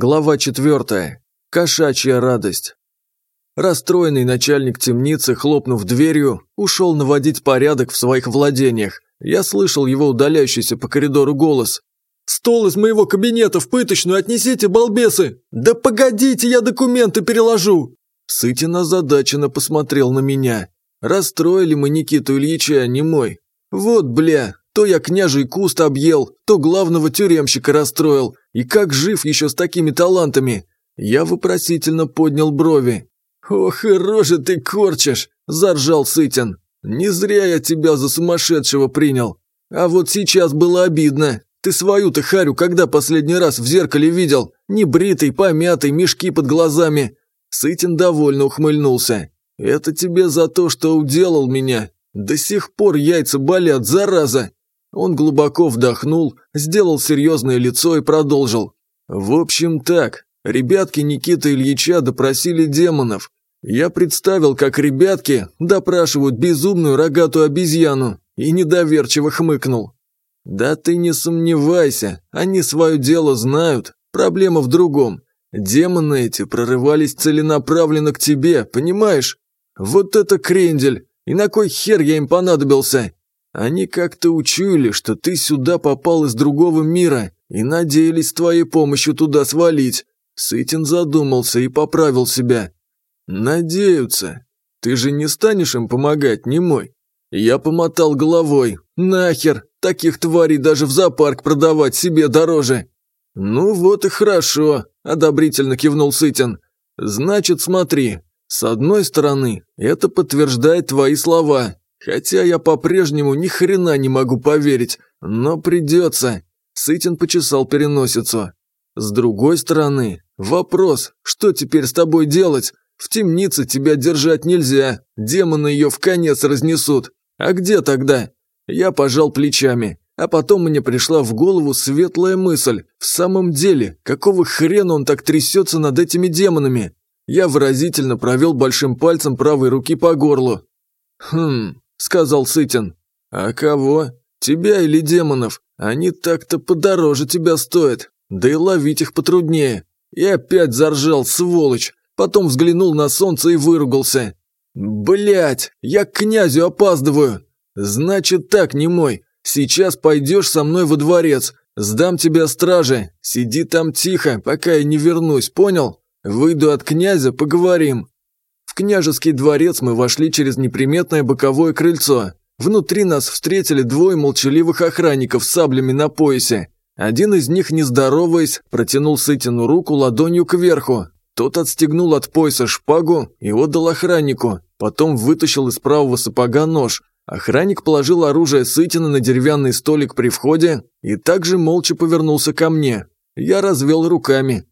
Глава 4. Кошачья радость. Расстроенный начальник темницы, хлопнув дверью, ушел наводить порядок в своих владениях. Я слышал его удаляющийся по коридору голос. «Стол из моего кабинета в пыточную отнесите, балбесы! Да погодите, я документы переложу!» Сытин озадаченно посмотрел на меня. Расстроили мы Никиту Ильича, не мой. Вот, бля, то я княжий куст объел, то главного тюремщика расстроил. И как жив еще с такими талантами? Я вопросительно поднял брови. «Ох и рожи ты корчишь!» – заржал Сытин. «Не зря я тебя за сумасшедшего принял. А вот сейчас было обидно. Ты свою-то харю когда последний раз в зеркале видел? Небритый, помятый, мешки под глазами». Сытин довольно ухмыльнулся. «Это тебе за то, что уделал меня. До сих пор яйца болят, зараза. Он глубоко вдохнул, сделал серьезное лицо и продолжил. «В общем так, ребятки Никиты Ильича допросили демонов. Я представил, как ребятки допрашивают безумную рогатую обезьяну и недоверчиво хмыкнул. «Да ты не сомневайся, они свое дело знают. Проблема в другом. Демоны эти прорывались целенаправленно к тебе, понимаешь? Вот это крендель! И на кой хер я им понадобился? Они как-то учуяли, что ты сюда попал из другого мира и надеялись твоей помощью туда свалить. Сытин задумался и поправил себя. Надеются. Ты же не станешь им помогать, не мой. Я помотал головой. Нахер, таких тварей даже в зоопарк продавать себе дороже. Ну вот и хорошо, одобрительно кивнул Сытин. Значит, смотри, с одной стороны, это подтверждает твои слова, Хотя я по-прежнему ни хрена не могу поверить, но придется. Сытин почесал переносицу. С другой стороны, вопрос, что теперь с тобой делать? В темнице тебя держать нельзя, демоны ее в конец разнесут. А где тогда? Я пожал плечами, а потом мне пришла в голову светлая мысль. В самом деле, какого хрена он так трясется над этими демонами? Я выразительно провел большим пальцем правой руки по горлу. Хм, – сказал Сытин. «А кого? Тебя или демонов? Они так-то подороже тебя стоят, да и ловить их потруднее». И опять заржал, сволочь. Потом взглянул на солнце и выругался. Блять, я к князю опаздываю!» «Значит так, не мой. Сейчас пойдешь со мной во дворец. Сдам тебя страже. Сиди там тихо, пока я не вернусь, понял? Выйду от князя, поговорим княжеский дворец мы вошли через неприметное боковое крыльцо. Внутри нас встретили двое молчаливых охранников с саблями на поясе. Один из них, не здороваясь, протянул Сытину руку ладонью кверху. Тот отстегнул от пояса шпагу и отдал охраннику. Потом вытащил из правого сапога нож. Охранник положил оружие Сытина на деревянный столик при входе и также молча повернулся ко мне. Я развел руками.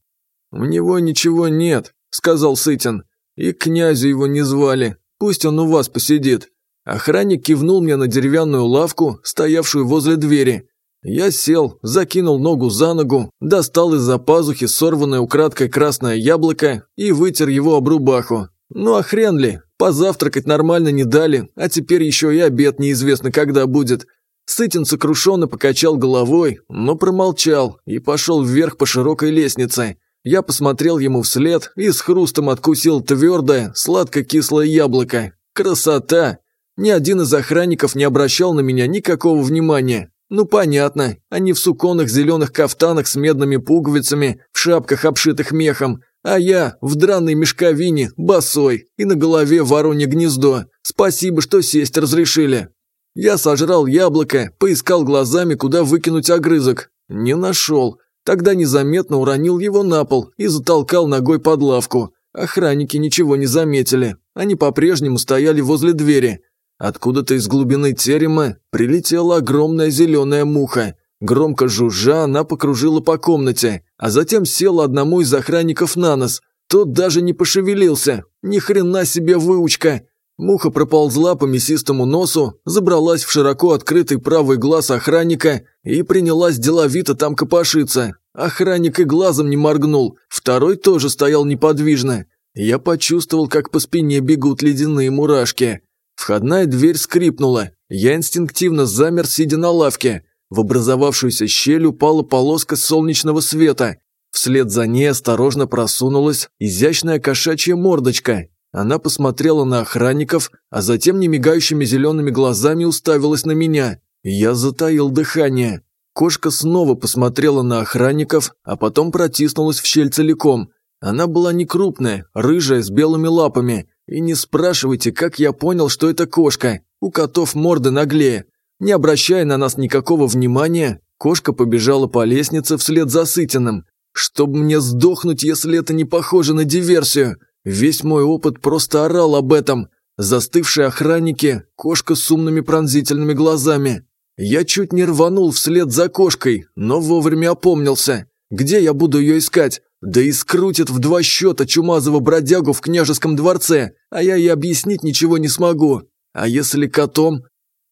«У него ничего нет», – сказал Сытин. И князю его не звали, пусть он у вас посидит. Охранник кивнул мне на деревянную лавку, стоявшую возле двери. Я сел, закинул ногу за ногу, достал из-за пазухи сорванное украдкой красное яблоко и вытер его об рубаху. Ну а хрен ли, позавтракать нормально не дали, а теперь еще и обед неизвестно когда будет. Сытин сокрушенно покачал головой, но промолчал и пошел вверх по широкой лестнице. Я посмотрел ему вслед и с хрустом откусил твердое, сладко-кислое яблоко. Красота! Ни один из охранников не обращал на меня никакого внимания. Ну понятно, они в суконных зеленых кафтанах с медными пуговицами, в шапках, обшитых мехом, а я в драной мешковине, босой, и на голове воронье гнездо. Спасибо, что сесть разрешили. Я сожрал яблоко, поискал глазами, куда выкинуть огрызок. Не нашел. Тогда незаметно уронил его на пол и затолкал ногой под лавку. Охранники ничего не заметили. Они по-прежнему стояли возле двери. Откуда-то из глубины терема прилетела огромная зеленая муха. Громко жужжа, она покружила по комнате, а затем села одному из охранников на нос. Тот даже не пошевелился. Ни хрена себе выучка. Муха проползла по мясистому носу, забралась в широко открытый правый глаз охранника и принялась деловито там копошиться. Охранник и глазом не моргнул, второй тоже стоял неподвижно. Я почувствовал, как по спине бегут ледяные мурашки. Входная дверь скрипнула. Я инстинктивно замер, сидя на лавке. В образовавшуюся щель упала полоска солнечного света. Вслед за ней осторожно просунулась изящная кошачья мордочка. Она посмотрела на охранников, а затем немигающими зелеными глазами уставилась на меня. Я затаил дыхание. Кошка снова посмотрела на охранников, а потом протиснулась в щель целиком. Она была не крупная, рыжая, с белыми лапами. И не спрашивайте, как я понял, что это кошка. У котов морды наглее. Не обращая на нас никакого внимания, кошка побежала по лестнице вслед за Сытиным. Чтобы мне сдохнуть, если это не похоже на диверсию. Весь мой опыт просто орал об этом. Застывшие охранники, кошка с умными пронзительными глазами. Я чуть не рванул вслед за кошкой, но вовремя опомнился. Где я буду ее искать? Да и скрутит в два счета чумазого бродягу в княжеском дворце, а я ей объяснить ничего не смогу. А если котом?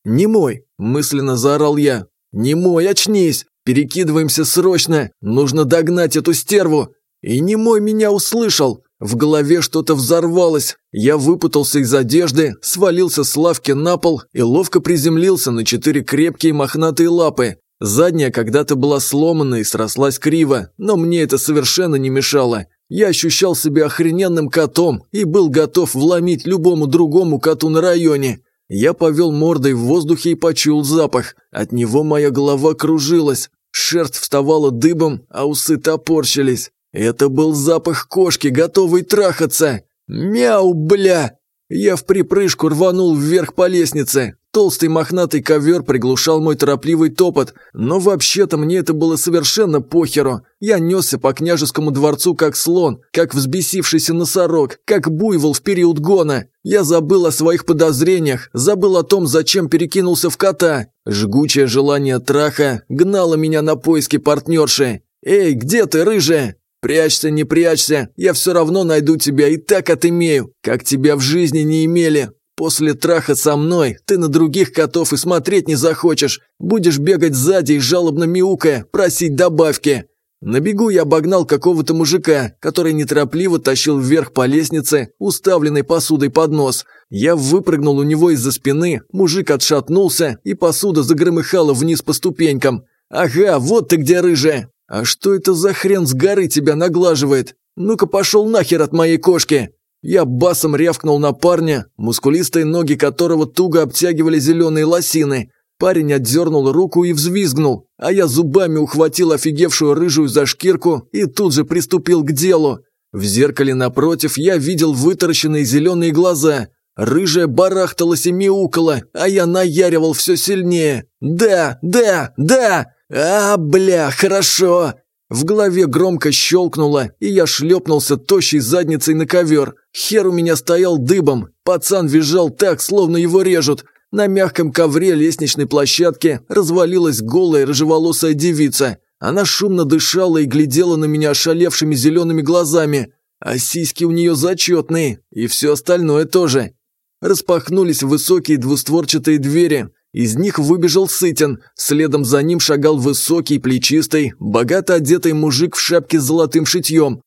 «Не мой!» – мысленно заорал я. «Не мой, очнись! Перекидываемся срочно! Нужно догнать эту стерву!» И не мой меня услышал. В голове что-то взорвалось. Я выпутался из одежды, свалился с лавки на пол и ловко приземлился на четыре крепкие мохнатые лапы. Задняя когда-то была сломана и срослась криво, но мне это совершенно не мешало. Я ощущал себя охрененным котом и был готов вломить любому другому коту на районе. Я повел мордой в воздухе и почуял запах. От него моя голова кружилась. Шерсть вставала дыбом, а усы топорщились. Это был запах кошки, готовой трахаться. Мяу, бля! Я в припрыжку рванул вверх по лестнице. Толстый мохнатый ковер приглушал мой торопливый топот, но вообще-то мне это было совершенно похеру. Я несся по княжескому дворцу как слон, как взбесившийся носорог, как буйвол в период гона. Я забыл о своих подозрениях, забыл о том, зачем перекинулся в кота. Жгучее желание траха гнало меня на поиски партнерши. «Эй, где ты, рыжая?» «Прячься, не прячься, я все равно найду тебя и так отымею, как тебя в жизни не имели. После траха со мной ты на других котов и смотреть не захочешь. Будешь бегать сзади и жалобно мяукая, просить добавки. На бегу я обогнал какого-то мужика, который неторопливо тащил вверх по лестнице, уставленной посудой под нос. Я выпрыгнул у него из-за спины, мужик отшатнулся, и посуда загромыхала вниз по ступенькам. «Ага, вот ты где, рыжая! А что это за хрен с горы тебя наглаживает? Ну-ка пошел нахер от моей кошки!» Я басом рявкнул на парня, мускулистые ноги которого туго обтягивали зеленые лосины. Парень отдернул руку и взвизгнул, а я зубами ухватил офигевшую рыжую за шкирку и тут же приступил к делу. В зеркале напротив я видел вытаращенные зеленые глаза. Рыжая барахталась и мяукала, а я наяривал все сильнее. «Да, да, да! А, бля, хорошо!» В голове громко щелкнуло, и я шлепнулся тощей задницей на ковер. Хер у меня стоял дыбом. Пацан визжал так, словно его режут. На мягком ковре лестничной площадки развалилась голая рыжеволосая девица. Она шумно дышала и глядела на меня ошалевшими зелеными глазами. А сиськи у нее зачетные, и все остальное тоже. Распахнулись высокие двустворчатые двери, из них выбежал Сытин, следом за ним шагал высокий, плечистый, богато одетый мужик в шапке с золотым шитьем.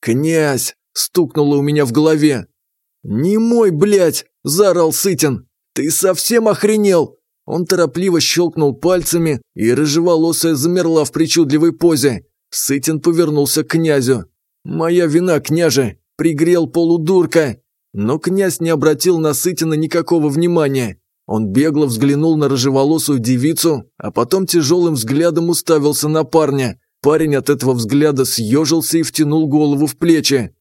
«Князь!» – стукнуло у меня в голове. «Не мой, блядь!» – заорал Сытин. «Ты совсем охренел?» Он торопливо щелкнул пальцами, и рыжеволосая замерла в причудливой позе. Сытин повернулся к князю. «Моя вина, княже!» – пригрел полудурка. Но князь не обратил на Сытина никакого внимания. Он бегло взглянул на рыжеволосую девицу, а потом тяжелым взглядом уставился на парня. Парень от этого взгляда съежился и втянул голову в плечи.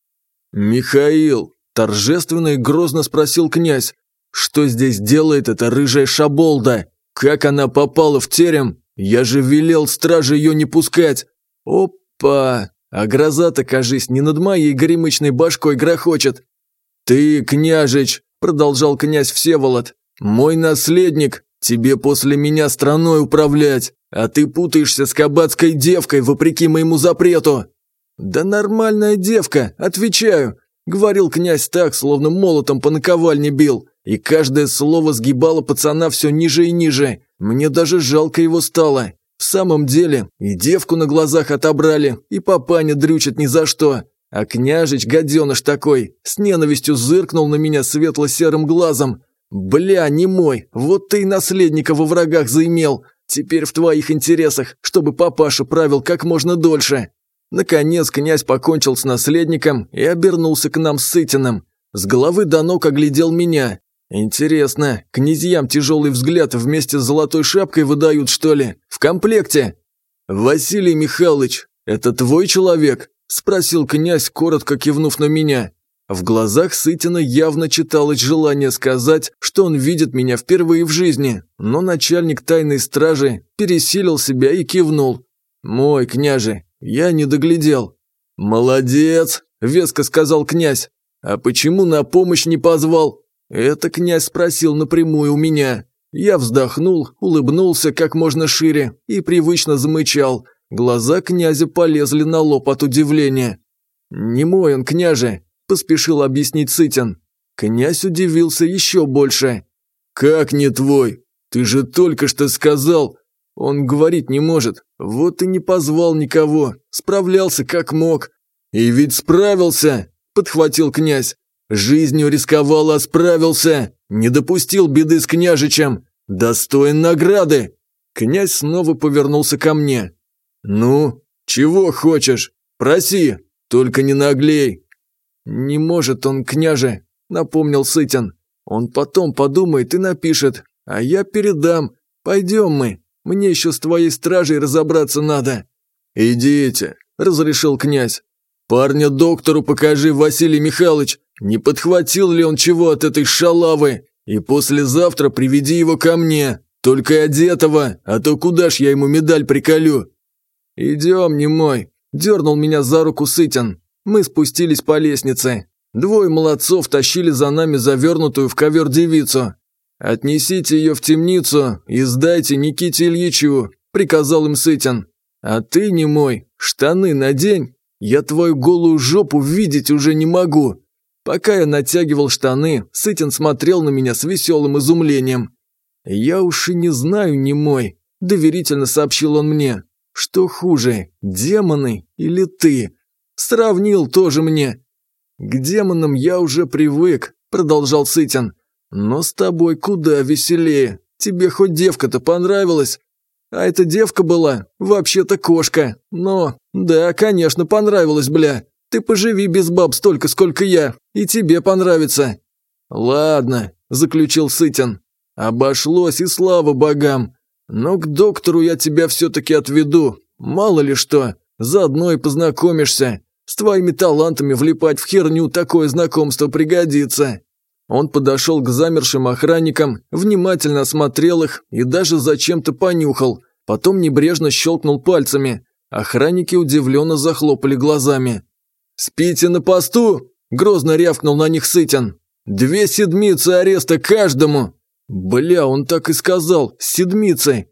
«Михаил!» – торжественно и грозно спросил князь. «Что здесь делает эта рыжая шаболда? Как она попала в терем? Я же велел страже ее не пускать!» «Опа! А гроза-то, кажись, не над моей горемычной башкой грохочет!» «Ты, княжич!» – продолжал князь Всеволод. «Мой наследник, тебе после меня страной управлять, а ты путаешься с кабацкой девкой вопреки моему запрету». «Да нормальная девка, отвечаю», — говорил князь так, словно молотом по наковальне бил, и каждое слово сгибало пацана все ниже и ниже. Мне даже жалко его стало. В самом деле, и девку на глазах отобрали, и папаня дрючит ни за что. А княжич, гаденыш такой, с ненавистью зыркнул на меня светло-серым глазом, «Бля, не мой, вот ты и наследника во врагах заимел. Теперь в твоих интересах, чтобы папаша правил как можно дольше». Наконец князь покончил с наследником и обернулся к нам с Сытиным. С головы до ног оглядел меня. Интересно, князьям тяжелый взгляд вместе с золотой шапкой выдают, что ли? В комплекте? «Василий Михайлович, это твой человек?» – спросил князь, коротко кивнув на меня. В глазах Сытина явно читалось желание сказать, что он видит меня впервые в жизни, но начальник тайной стражи пересилил себя и кивнул. «Мой, княже, я не доглядел». «Молодец!» – веско сказал князь. «А почему на помощь не позвал?» Это князь спросил напрямую у меня. Я вздохнул, улыбнулся как можно шире и привычно замычал. Глаза князя полезли на лоб от удивления. «Не мой он, княже», – поспешил объяснить Сытин. Князь удивился еще больше. «Как не твой? Ты же только что сказал...» Он говорить не может, вот и не позвал никого, справлялся как мог. «И ведь справился!» – подхватил князь. «Жизнью рисковал, а справился!» Не допустил беды с княжичем. Достоин награды. Князь снова повернулся ко мне. Ну, чего хочешь? Проси, только не наглей. Не может он, княже, напомнил Сытин. Он потом подумает и напишет, а я передам. Пойдем мы, мне еще с твоей стражей разобраться надо. Идите, разрешил князь. Парня доктору покажи, Василий Михайлович, не подхватил ли он чего от этой шалавы? И послезавтра приведи его ко мне, только одетого, а то куда ж я ему медаль приколю?» «Идем, не мой», – дернул меня за руку Сытин. Мы спустились по лестнице. Двое молодцов тащили за нами завернутую в ковер девицу. «Отнесите ее в темницу и сдайте Никите Ильичу», – приказал им Сытин. «А ты, не мой, штаны надень, я твою голую жопу видеть уже не могу». Пока я натягивал штаны, Сытин смотрел на меня с веселым изумлением. «Я уж и не знаю, не мой», – доверительно сообщил он мне. «Что хуже, демоны или ты?» Сравнил тоже мне. «К демонам я уже привык», – продолжал Сытин. «Но с тобой куда веселее. Тебе хоть девка-то понравилась?» «А эта девка была, вообще-то кошка. Но, да, конечно, понравилась, бля. Ты поживи без баб столько, сколько я, и тебе понравится». «Ладно», – заключил Сытин. «Обошлось, и слава богам. Но к доктору я тебя все-таки отведу. Мало ли что, заодно и познакомишься. Твоими талантами влипать в херню такое знакомство пригодится». Он подошел к замершим охранникам, внимательно осмотрел их и даже зачем-то понюхал, потом небрежно щелкнул пальцами. Охранники удивленно захлопали глазами. «Спите на посту!» – грозно рявкнул на них Сытин. «Две седмицы ареста каждому!» «Бля, он так и сказал, седмицы!»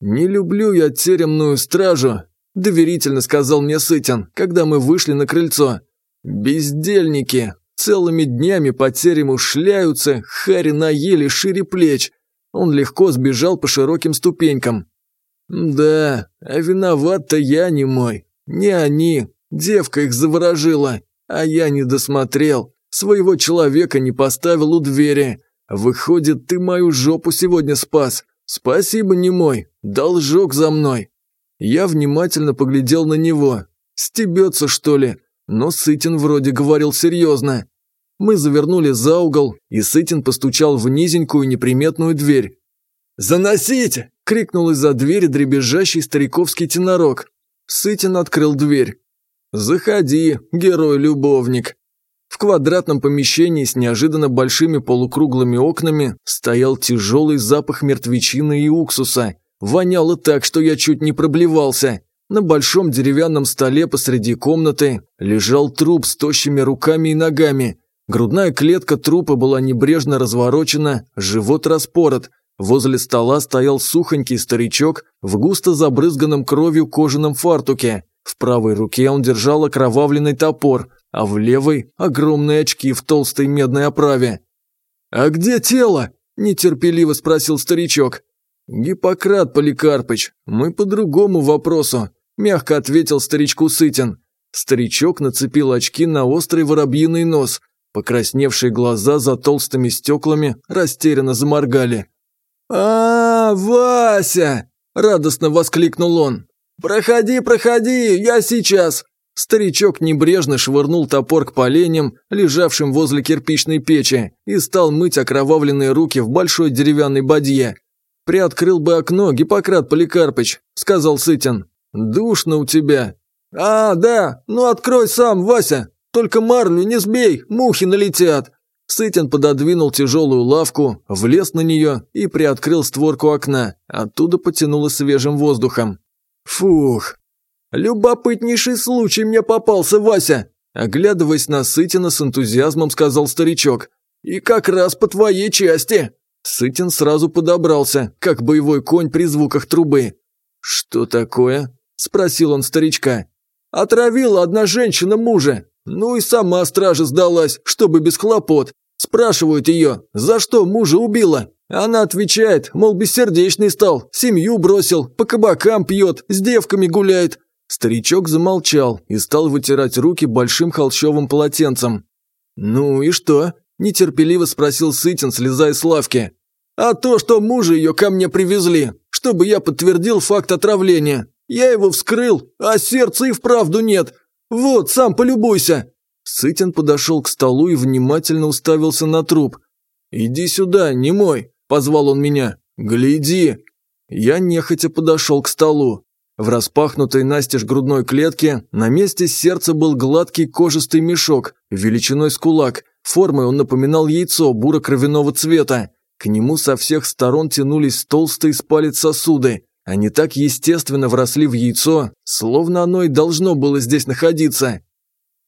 «Не люблю я теремную стражу», – доверительно сказал мне Сытин, когда мы вышли на крыльцо. «Бездельники! Целыми днями по терему шляются, хари наели шире плеч». Он легко сбежал по широким ступенькам. «Да, а виноват-то я не мой, не они, Девка их заворожила, а я не досмотрел. Своего человека не поставил у двери. Выходит, ты мою жопу сегодня спас. Спасибо, не мой. Должок за мной. Я внимательно поглядел на него. Стебется, что ли? Но Сытин вроде говорил серьезно. Мы завернули за угол, и Сытин постучал в низенькую неприметную дверь. «Заносите!» – крикнул из-за двери дребезжащий стариковский тенорок. Сытин открыл дверь. «Заходи, герой-любовник». В квадратном помещении с неожиданно большими полукруглыми окнами стоял тяжелый запах мертвечины и уксуса. Воняло так, что я чуть не проблевался. На большом деревянном столе посреди комнаты лежал труп с тощими руками и ногами. Грудная клетка трупа была небрежно разворочена, живот распорот. Возле стола стоял сухонький старичок в густо забрызганном кровью кожаном фартуке. В правой руке он держал окровавленный топор, а в левой – огромные очки в толстой медной оправе. «А где тело?» – нетерпеливо спросил старичок. «Гиппократ Поликарпыч, мы по другому вопросу», – мягко ответил старичку Сытин. Старичок нацепил очки на острый воробьиный нос. Покрасневшие глаза за толстыми стеклами растерянно заморгали. «А, -а Вася!» – радостно воскликнул он. «Проходи, проходи, я сейчас!» Старичок небрежно швырнул топор к поленям, лежавшим возле кирпичной печи, и стал мыть окровавленные руки в большой деревянной бадье. «Приоткрыл бы окно, Гиппократ Поликарпыч», – сказал Сытин. «Душно у тебя». «А, да, ну открой сам, Вася, только марлю не сбей, мухи налетят». Сытин пододвинул тяжелую лавку, влез на нее и приоткрыл створку окна. Оттуда потянуло свежим воздухом. «Фух, «Любопытнейший случай мне попался, Вася!» Оглядываясь на Сытина с энтузиазмом, сказал старичок. «И как раз по твоей части!» Сытин сразу подобрался, как боевой конь при звуках трубы. «Что такое?» – спросил он старичка. «Отравила одна женщина мужа. Ну и сама стража сдалась, чтобы без хлопот. Спрашивают ее, за что мужа убила. Она отвечает, мол, бессердечный стал, семью бросил, по кабакам пьет, с девками гуляет. Старичок замолчал и стал вытирать руки большим холщовым полотенцем. «Ну и что?» – нетерпеливо спросил Сытин, слезая с лавки. «А то, что мужа ее ко мне привезли, чтобы я подтвердил факт отравления. Я его вскрыл, а сердца и вправду нет. Вот, сам полюбуйся!» Сытин подошел к столу и внимательно уставился на труп. «Иди сюда, не мой!» – позвал он меня. «Гляди!» Я нехотя подошел к столу. В распахнутой настежь грудной клетке на месте сердца был гладкий кожистый мешок, величиной с кулак. Формой он напоминал яйцо буро-кровяного цвета. К нему со всех сторон тянулись толстые с сосуды. Они так естественно вросли в яйцо, словно оно и должно было здесь находиться.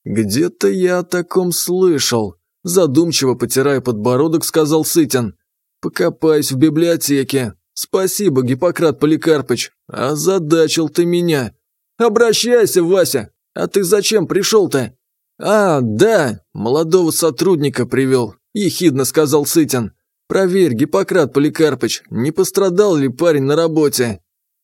«Где-то я о таком слышал», – задумчиво потирая подбородок, сказал Сытин. «Покопаюсь в библиотеке, «Спасибо, Гиппократ Поликарпыч, озадачил ты меня». «Обращайся, Вася, а ты зачем пришел-то?» «А, да, молодого сотрудника привел», – ехидно сказал Сытин. «Проверь, Гиппократ Поликарпыч, не пострадал ли парень на работе?»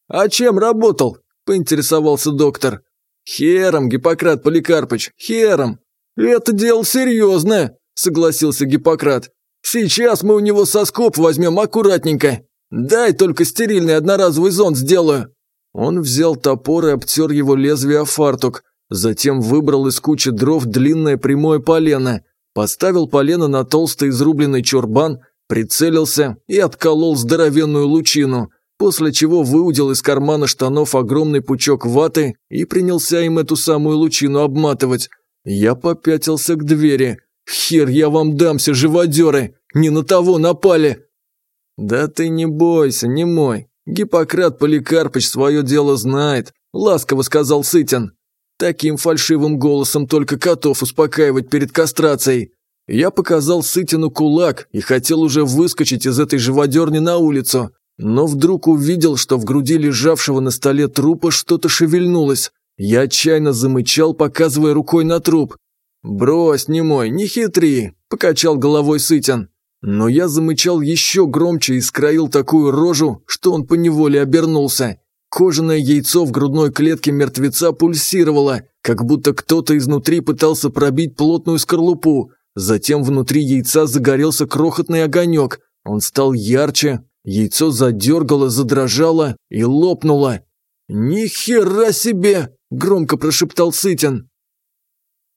«А чем работал?» – поинтересовался доктор. «Хером, Гиппократ Поликарпыч, хером!» «Это дело серьезное», – согласился Гиппократ. «Сейчас мы у него соскоб возьмем аккуратненько». «Дай только стерильный одноразовый зонт сделаю!» Он взял топор и обтер его лезвие о фартук, затем выбрал из кучи дров длинное прямое полено, поставил полено на толстый изрубленный чурбан, прицелился и отколол здоровенную лучину, после чего выудил из кармана штанов огромный пучок ваты и принялся им эту самую лучину обматывать. Я попятился к двери. «Хер я вам дамся, живодеры! Не на того напали!» «Да ты не бойся, не мой. Гиппократ Поликарпыч свое дело знает», – ласково сказал Сытин. Таким фальшивым голосом только котов успокаивать перед кастрацией. Я показал Сытину кулак и хотел уже выскочить из этой живодерни на улицу, но вдруг увидел, что в груди лежавшего на столе трупа что-то шевельнулось. Я отчаянно замычал, показывая рукой на труп. «Брось, не мой, не хитри», – покачал головой Сытин. Но я замычал еще громче и скроил такую рожу, что он поневоле обернулся. Кожаное яйцо в грудной клетке мертвеца пульсировало, как будто кто-то изнутри пытался пробить плотную скорлупу. Затем внутри яйца загорелся крохотный огонек. Он стал ярче, яйцо задергало, задрожало и лопнуло. «Ни хера себе!» – громко прошептал Сытин.